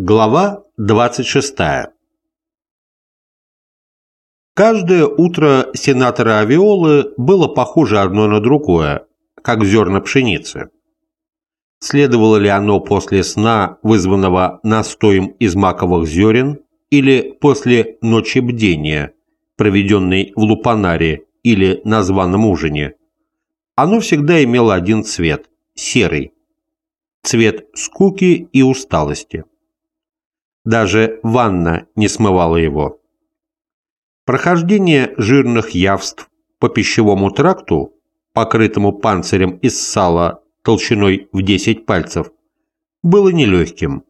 Глава 26. Каждое утро сенатора Авиолы было похоже одно на другое, как зерна пшеницы. Следовало ли оно после сна, вызванного настоем из маковых зерен, или после ночи бдения, проведенной в Лупанаре или на званом ужине, оно всегда имело один цвет – серый, цвет скуки и усталости. Даже ванна не смывала его. Прохождение жирных явств по пищевому тракту, покрытому панцирем из сала толщиной в 10 пальцев, было нелегким.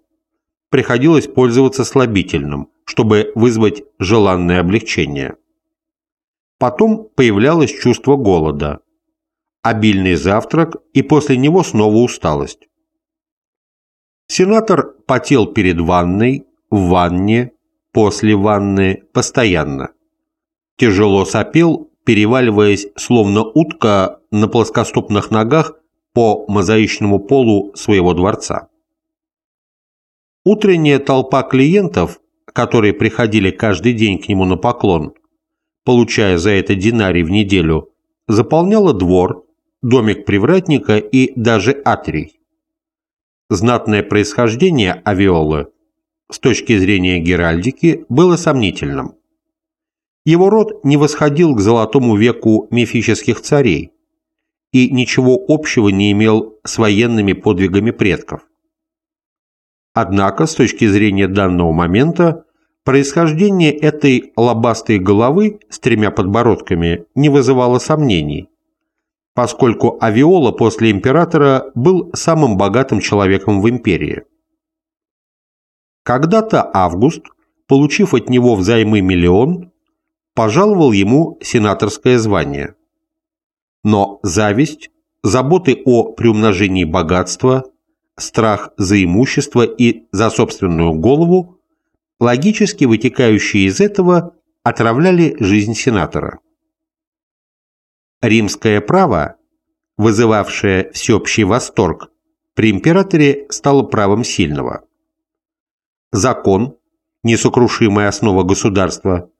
Приходилось пользоваться слабительным, чтобы вызвать желанное облегчение. Потом появлялось чувство голода, обильный завтрак и после него снова усталость. Сенатор потел перед ванной, в ванне, после ванны, постоянно. Тяжело сопел, переваливаясь, словно утка на плоскостопных ногах по мозаичному полу своего дворца. Утренняя толпа клиентов, которые приходили каждый день к нему на поклон, получая за это динарий в неделю, заполняла двор, домик привратника и даже атрий. Знатное происхождение авиолы с точки зрения геральдики было сомнительным. Его род не восходил к золотому веку мифических царей и ничего общего не имел с военными подвигами предков. Однако, с точки зрения данного момента, происхождение этой лобастой головы с тремя подбородками не вызывало сомнений, поскольку Авиола после императора был самым богатым человеком в империи. Когда-то Август, получив от него взаймы миллион, пожаловал ему сенаторское звание. Но зависть, заботы о приумножении богатства, страх за имущество и за собственную голову, логически вытекающие из этого, отравляли жизнь сенатора. Римское право, вызывавшее всеобщий восторг, при императоре стало правом сильного. Закон, несокрушимая основа государства,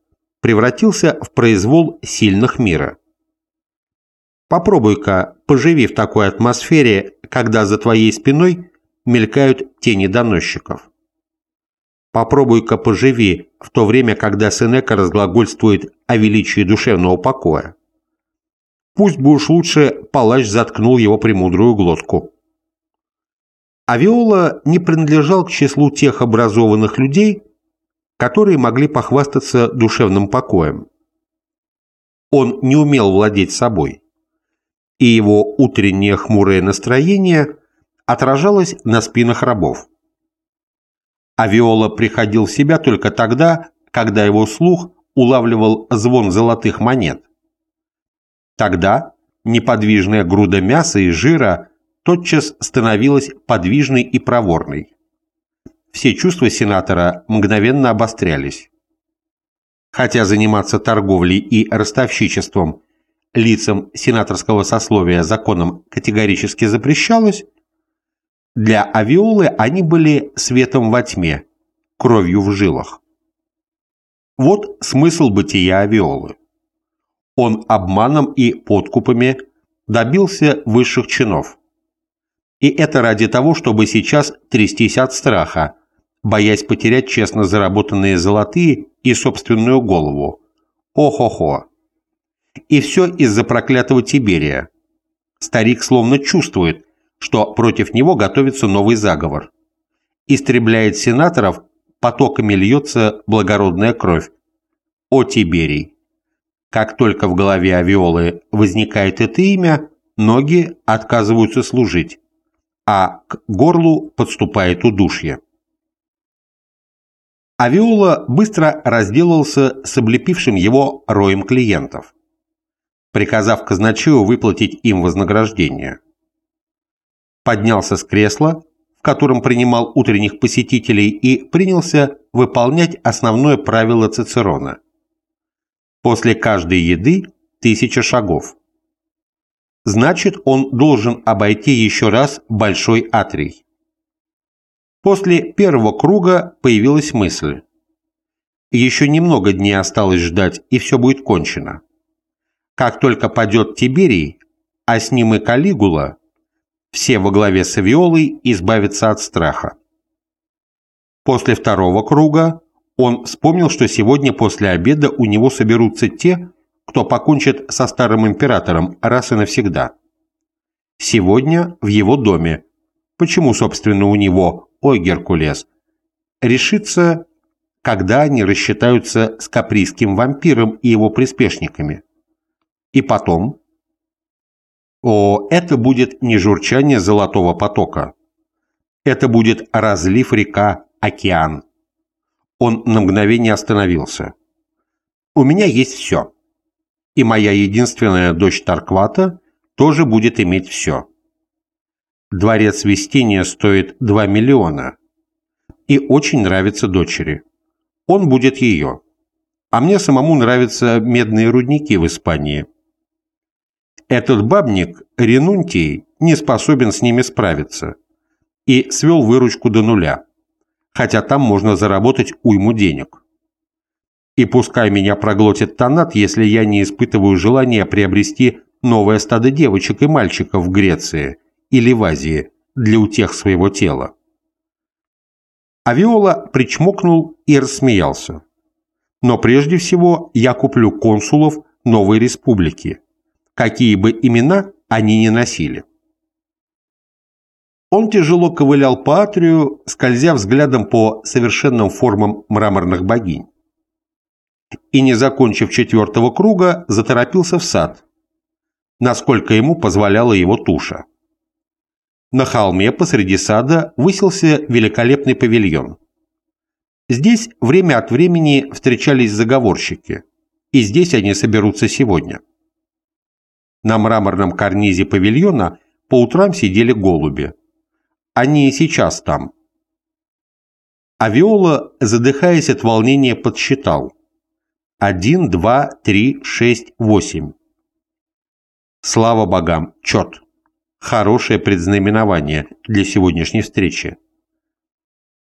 превратился в произвол сильных мира. Попробуй-ка, поживи в такой атмосфере, когда за твоей спиной мелькают тени доносчиков. Попробуй-ка поживи в то время, когда Сенека разглагольствует о величии душевного покоя. Пусть бы уж лучше палач заткнул его премудрую глотку. Авиола не принадлежал к числу тех образованных людей, которые могли похвастаться душевным покоем. Он не умел владеть собой, и его утреннее хмурое настроение отражалось на спинах рабов. Авиола приходил в себя только тогда, когда его слух улавливал звон золотых монет. Тогда неподвижная груда мяса и жира тотчас становилась подвижной и проворной. Все чувства сенатора мгновенно обострялись. Хотя заниматься торговлей и ростовщичеством лицам сенаторского сословия законом категорически запрещалось, для авиолы они были светом во тьме, кровью в жилах. Вот смысл бытия авиолы он обманом и подкупами добился высших чинов. И это ради того, чтобы сейчас трястись от страха, боясь потерять честно заработанные золотые и собственную голову. О-хо-хо. И все из-за проклятого Тиберия. Старик словно чувствует, что против него готовится новый заговор. Истребляет сенаторов, потоками льется благородная кровь. О Тиберий! Как только в голове Авиолы возникает это имя, ноги отказываются служить, а к горлу подступает удушье. Авиола быстро разделался с облепившим его роем клиентов, приказав казначею выплатить им вознаграждение. Поднялся с кресла, в котором принимал утренних посетителей, и принялся выполнять основное правило Цицерона – После каждой еды тысяча шагов. Значит, он должен обойти еще раз большой атрий. После первого круга появилась мысль. Еще немного дней осталось ждать, и все будет кончено. Как только падет Тиберий, а с ним и Калигула, все во главе с Авиолой избавятся от страха. После второго круга он вспомнил, что сегодня после обеда у него соберутся те, кто покончит со старым императором раз и навсегда. Сегодня в его доме. Почему, собственно, у него, ой, Геркулес, решится, когда они рассчитаются с каприйским вампиром и его приспешниками. И потом, о, это будет не журчание золотого потока. Это будет разлив река, океан. Он на мгновение остановился. У меня есть все. И моя единственная дочь Тарквата тоже будет иметь все. Дворец Вестиния стоит 2 миллиона. И очень нравится дочери. Он будет ее. А мне самому нравятся медные рудники в Испании. Этот бабник, Ренунтий, не способен с ними справиться и свел выручку до нуля, хотя там можно заработать уйму денег. И пускай меня проглотит тонат, если я не испытываю желания приобрести новое стадо девочек и мальчиков в Греции или в Азии для утех своего тела. Авиола причмокнул и рассмеялся. Но прежде всего я куплю консулов новой республики, какие бы имена они ни носили. Он тяжело ковылял по атрию, скользя взглядом по совершенным формам мраморных богинь. И, не закончив четвертого круга, заторопился в сад, насколько ему позволяла его туша. На холме посреди сада высился великолепный павильон. Здесь время от времени встречались заговорщики, и здесь они соберутся сегодня. На мраморном карнизе павильона по утрам сидели голуби. Они и сейчас там. А задыхаясь от волнения, подсчитал. Один, два, три, шесть, восемь. Слава богам, чет. Хорошее предзнаменование для сегодняшней встречи.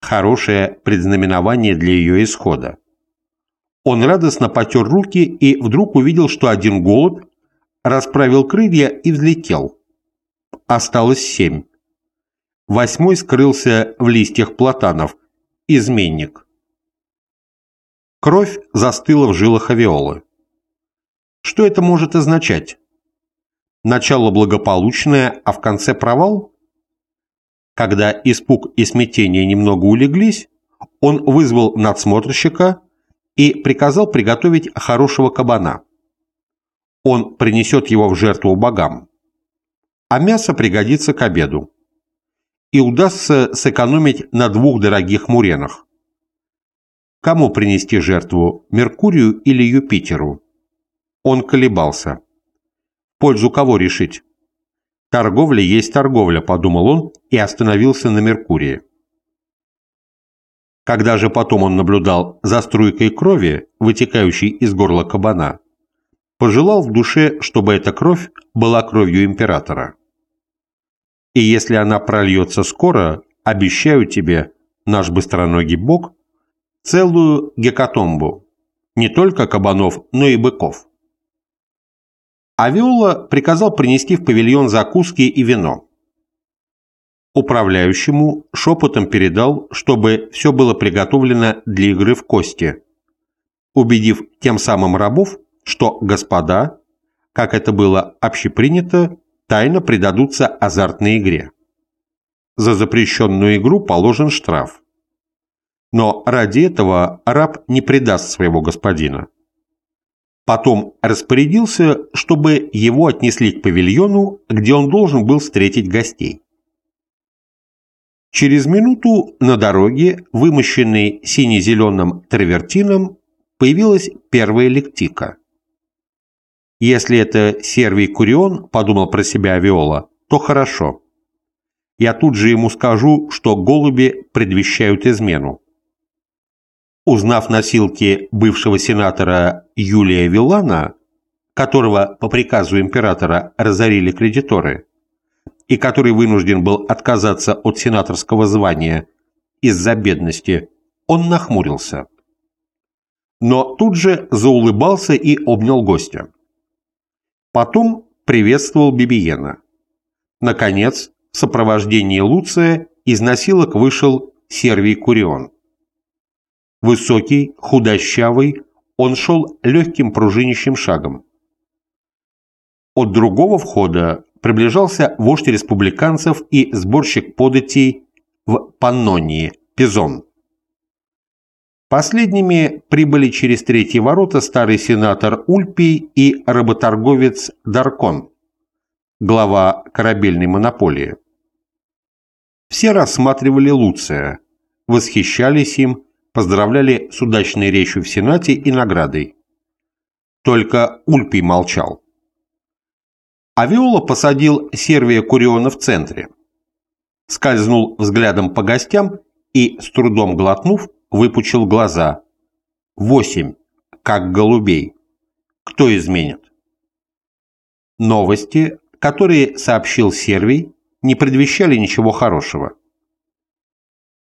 Хорошее предзнаменование для ее исхода. Он радостно потер руки и вдруг увидел, что один голубь расправил крылья и взлетел. Осталось семь. Восьмой скрылся в листьях платанов. Изменник. Кровь застыла в жилах авиолы. Что это может означать? Начало благополучное, а в конце провал? Когда испуг и смятение немного улеглись, он вызвал надсмотрщика и приказал приготовить хорошего кабана он принесет его в жертву богам. А мясо пригодится к обеду. И удастся сэкономить на двух дорогих муренах. Кому принести жертву, Меркурию или Юпитеру? Он колебался. Пользу кого решить? Торговля есть торговля, подумал он и остановился на Меркурии. Когда же потом он наблюдал за струйкой крови, вытекающей из горла кабана, пожелал в душе, чтобы эта кровь была кровью императора. И если она прольется скоро, обещаю тебе, наш быстроногий бог, целую гекатомбу, не только кабанов, но и быков. Авиола приказал принести в павильон закуски и вино. Управляющему шепотом передал, чтобы все было приготовлено для игры в кости, убедив тем самым рабов, что господа, как это было общепринято, тайно предадутся азартной игре. За запрещенную игру положен штраф. Но ради этого раб не предаст своего господина. Потом распорядился, чтобы его отнесли к павильону, где он должен был встретить гостей. Через минуту на дороге, вымощенной сине-зеленым травертином, появилась первая лектика. Если это Сервий Курион, подумал про себя Авиола, то хорошо. Я тут же ему скажу, что голуби предвещают измену. Узнав носилки бывшего сенатора Юлия Вилана, которого по приказу императора разорили кредиторы, и который вынужден был отказаться от сенаторского звания из-за бедности, он нахмурился. Но тут же заулыбался и обнял гостя. Потом приветствовал Бибиена. Наконец, в сопровождении Луция из насилок вышел Сервий Курион. Высокий, худощавый, он шел легким пружинищим шагом. От другого входа приближался вождь республиканцев и сборщик податей в Паннонии, Пизон. Последними прибыли через третьи ворота старый сенатор Ульпий и работорговец Даркон, глава корабельной монополии. Все рассматривали Луция, восхищались им, поздравляли с удачной речью в Сенате и наградой. Только Ульпий молчал. Авиола посадил Сервия Куриона в центре. Скользнул взглядом по гостям и, с трудом глотнув, выпучил глаза. Восемь, как голубей. Кто изменит? Новости, которые сообщил Сервий, не предвещали ничего хорошего.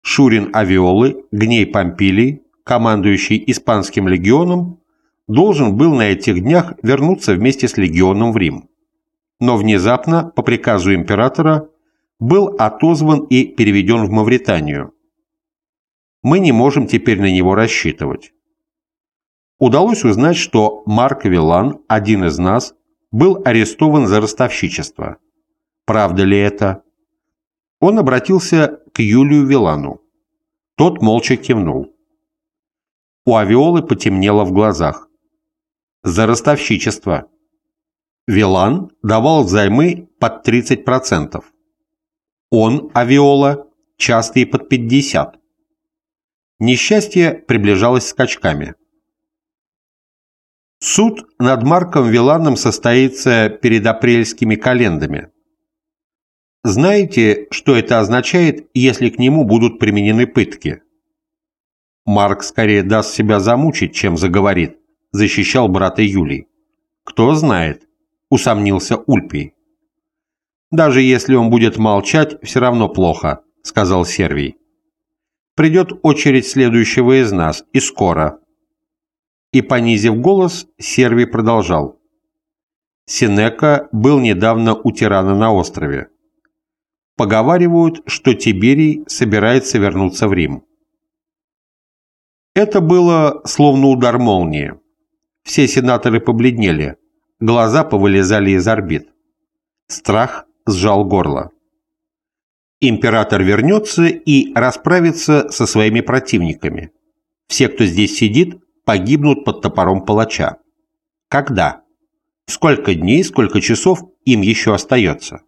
Шурин Авиолы, Гней Помпилий, командующий Испанским легионом, должен был на этих днях вернуться вместе с легионом в Рим но внезапно, по приказу императора, был отозван и переведен в Мавританию. Мы не можем теперь на него рассчитывать. Удалось узнать, что Марк Вилан, один из нас, был арестован за ростовщичество. Правда ли это? Он обратился к Юлию Вилану. Тот молча кивнул. У Авиолы потемнело в глазах. За ростовщичество. Вилан давал взаймы под 30%. Он, Авиола, часто и под 50%. Несчастье приближалось скачками. Суд над Марком Виланом состоится перед апрельскими календами. Знаете, что это означает, если к нему будут применены пытки? Марк скорее даст себя замучить, чем заговорит, защищал брата Юлий. Кто знает, усомнился Ульпий. «Даже если он будет молчать, все равно плохо», — сказал Сервий. «Придет очередь следующего из нас, и скоро». И, понизив голос, Сервий продолжал. Синека был недавно у тирана на острове. Поговаривают, что Тиберий собирается вернуться в Рим. Это было словно удар молнии. Все сенаторы побледнели. Глаза повылезали из орбит. Страх сжал горло. Император вернется и расправится со своими противниками. Все, кто здесь сидит, погибнут под топором палача. Когда? Сколько дней, сколько часов им еще остается?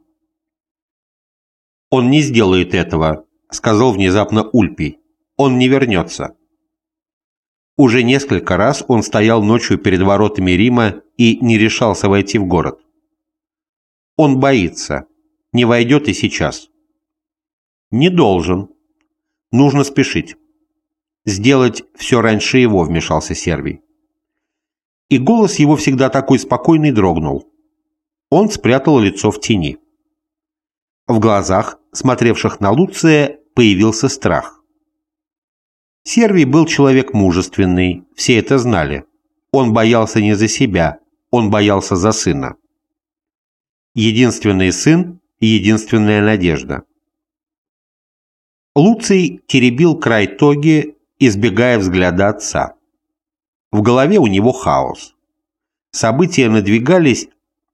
«Он не сделает этого», — сказал внезапно Ульпий. «Он не вернется». Уже несколько раз он стоял ночью перед воротами Рима и не решался войти в город. Он боится, не войдет и сейчас. Не должен. Нужно спешить. Сделать все раньше его, вмешался Сервий. И голос его всегда такой спокойный дрогнул. Он спрятал лицо в тени. В глазах, смотревших на Луция, появился страх. Сервий был человек мужественный, все это знали. Он боялся не за себя, он боялся за сына. Единственный сын единственная надежда. Луций теребил край тоги, избегая взгляда отца. В голове у него хаос. События надвигались,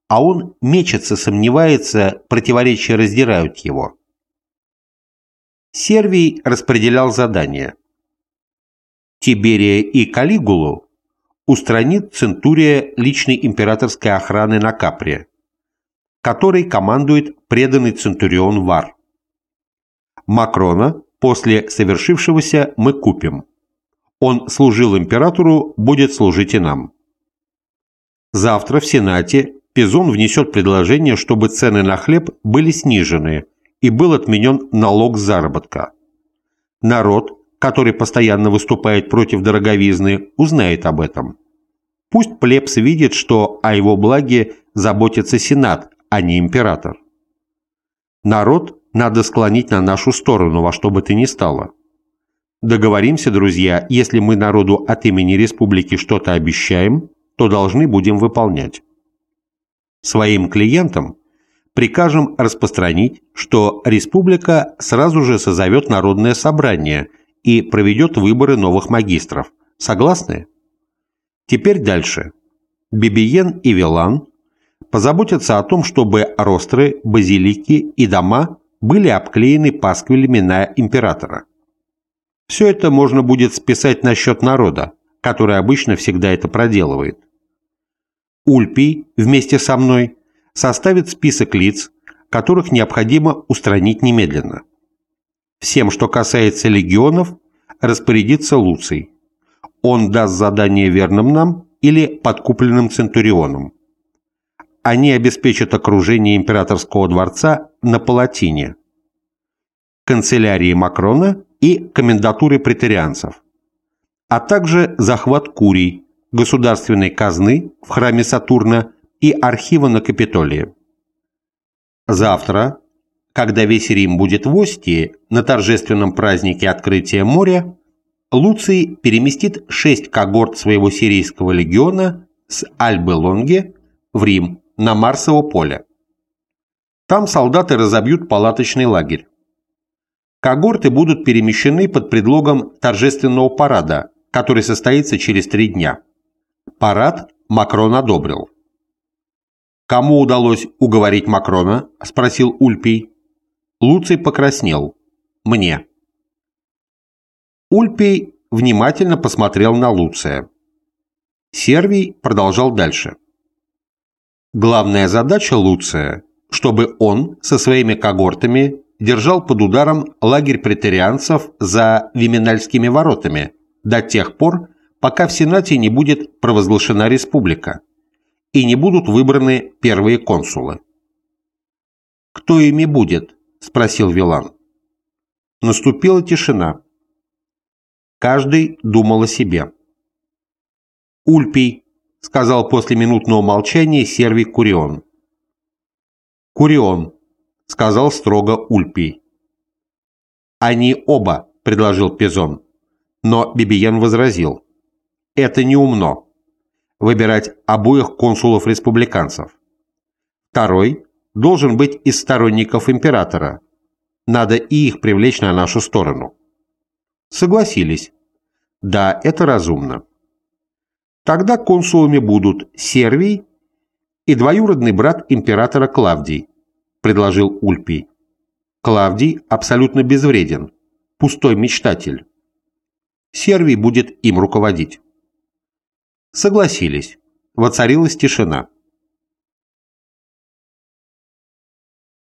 а он мечется, сомневается, противоречия раздирают его. Сервий распределял задания. Тиберия и Калигулу устранит Центурия личной императорской охраны на Капре, которой командует преданный Центурион Вар. Макрона после совершившегося мы купим. Он служил императору, будет служить и нам. Завтра в Сенате Пизон внесет предложение, чтобы цены на хлеб были снижены и был отменен налог заработка. Народ который постоянно выступает против дороговизны, узнает об этом. Пусть плебс видит, что о его благе заботится Сенат, а не император. Народ надо склонить на нашу сторону во что бы то ни стало. Договоримся, друзья, если мы народу от имени республики что-то обещаем, то должны будем выполнять. Своим клиентам прикажем распространить, что республика сразу же созовет народное собрание и проведет выборы новых магистров. Согласны? Теперь дальше. Бибиен и Вилан позаботятся о том, чтобы ростры, базилики и дома были обклеены пасквилями на императора. Все это можно будет списать на счет народа, который обычно всегда это проделывает. Ульпий вместе со мной составит список лиц, которых необходимо устранить немедленно. Всем, что касается легионов, распорядится Луций. Он даст задание верным нам или подкупленным Центурионом. Они обеспечат окружение императорского дворца на Палатине, канцелярии Макрона и комендатуры претарианцев, а также захват Курий, государственной казны в храме Сатурна и архива на Капитолии. Завтра, когда весь Рим будет в Остии, на торжественном празднике открытия моря, Луций переместит шесть когорт своего сирийского легиона с Альбы-Лонге в Рим на Марсово поле. Там солдаты разобьют палаточный лагерь. Когорты будут перемещены под предлогом торжественного парада, который состоится через три дня. Парад Макрон одобрил. «Кому удалось уговорить Макрона?» – спросил Ульпий. Луций покраснел. «Мне». Ульпий внимательно посмотрел на Луция. Сервий продолжал дальше. Главная задача Луция, чтобы он со своими когортами держал под ударом лагерь претарианцев за Виминальскими воротами до тех пор, пока в Сенате не будет провозглашена республика и не будут выбраны первые консулы. «Кто ими будет?» – спросил Вилан. Наступила тишина. Каждый думал о себе. «Ульпий», – сказал после минутного молчания Сервий Курион. «Курион», – сказал строго Ульпий. «Они оба», – предложил Пизон. Но Бибиен возразил. «Это неумно выбирать обоих консулов-республиканцев. Второй должен быть из сторонников императора. Надо и их привлечь на нашу сторону. Согласились. Да, это разумно. Тогда консулами будут Сервий и двоюродный брат императора Клавдий, предложил Ульпий. Клавдий абсолютно безвреден, пустой мечтатель. Сервий будет им руководить. Согласились. Воцарилась тишина.